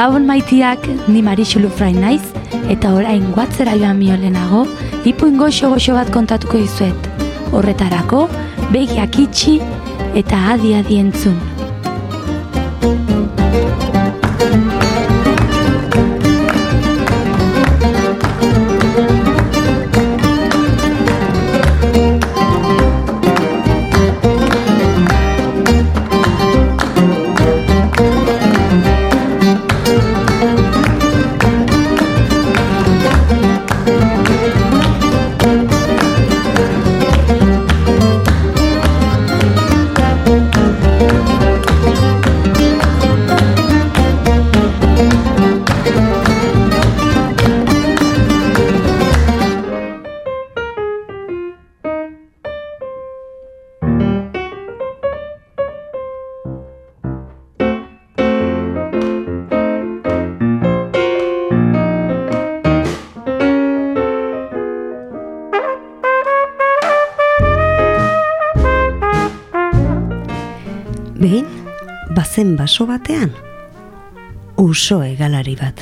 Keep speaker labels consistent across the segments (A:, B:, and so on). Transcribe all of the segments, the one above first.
A: Gabon maitiak, ni Marixu Lufrain naiz, eta orain guatzera joan miolenago, ipuin goxo goxo bat kontatuko izuet. Horretarako, begiak itxi eta adi adi entzun.
B: Bazen baso batean, uso egalari bat.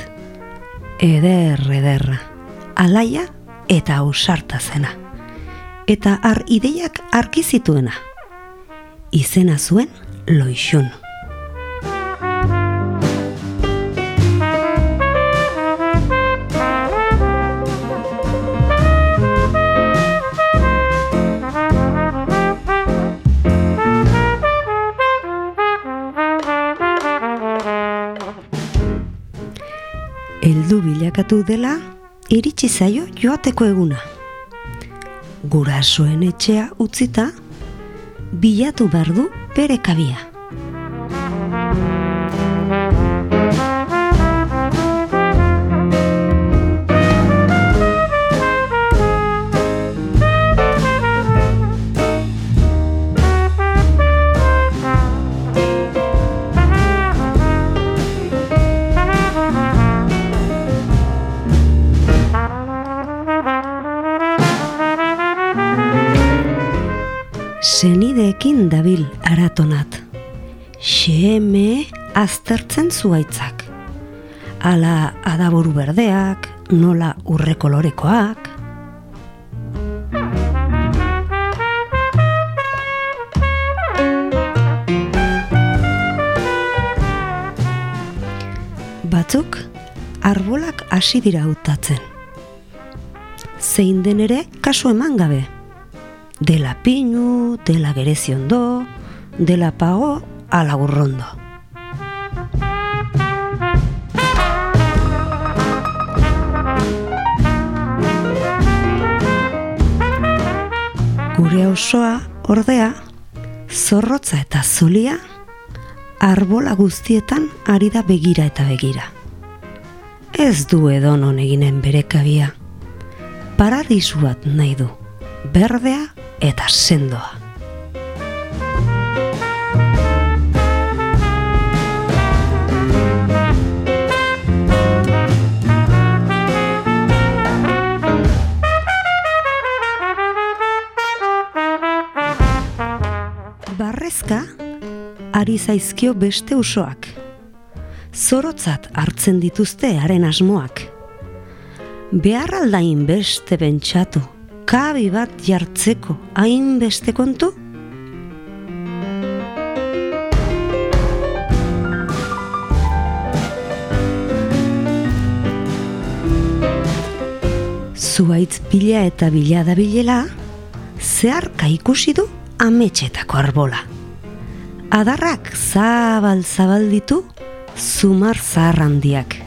B: Eder, ederra, alaia eta ausarta zena. Eta ar ideiak arkizituena. Izena zuen loixun. Heldu bilakatu dela, iritsi zaio joateko eguna. Gurasoen etxea utzita, bilatu behar du bere kabia. Senideekin dabil aratonat. Xeme aztertzen zuaitzak. Ala adaburu berdeak, nola urre kolorekoak. Batzuk arbolak hasi dira hautatzen. Zein den ere kasu eman gabe dela pinu, dela gereziondo, dela pago, ala gurrondo. Gure osoa, ordea, zorrotza eta zulia, arbola guztietan ari da begira eta begira. Ez du edonon eginen bere kabia. Paradisu bat nahi du, berdea eta sendoa. Barrezka, ari zaizkio beste usoak. Zorotzat hartzen dituzte haren asmoak. Behar aldain beste bentsatu, kabi bat jartzeko hainbeste kontu? Zuaitz bila eta bila da bilela, zeharka ikusi du ametxetako arbola. Adarrak zabal zabal ditu zumar zaharrandiak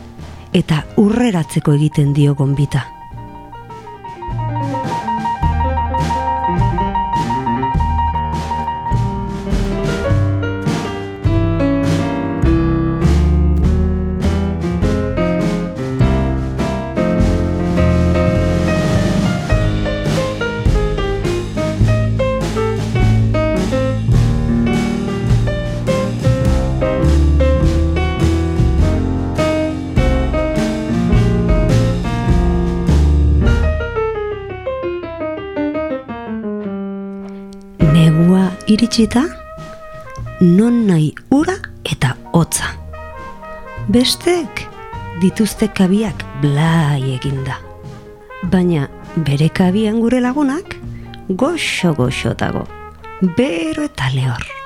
B: eta urreratzeko egiten dio gonbita. Iritsita, non nahi ura eta hotza. Besteek dituzte kabiak blai eginda. Baina bere kabian gure lagunak goxo-goxo dago, bero eta lehor.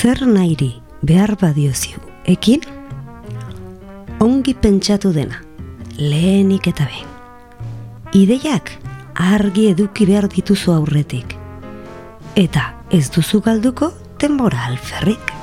B: Zer nairi behar badioziu ekin, ongi pentsatu dena, lehenik eta behin. Ideiak argi eduki behar dituzu aurretik, eta ez duzu galduko denbora alferrik.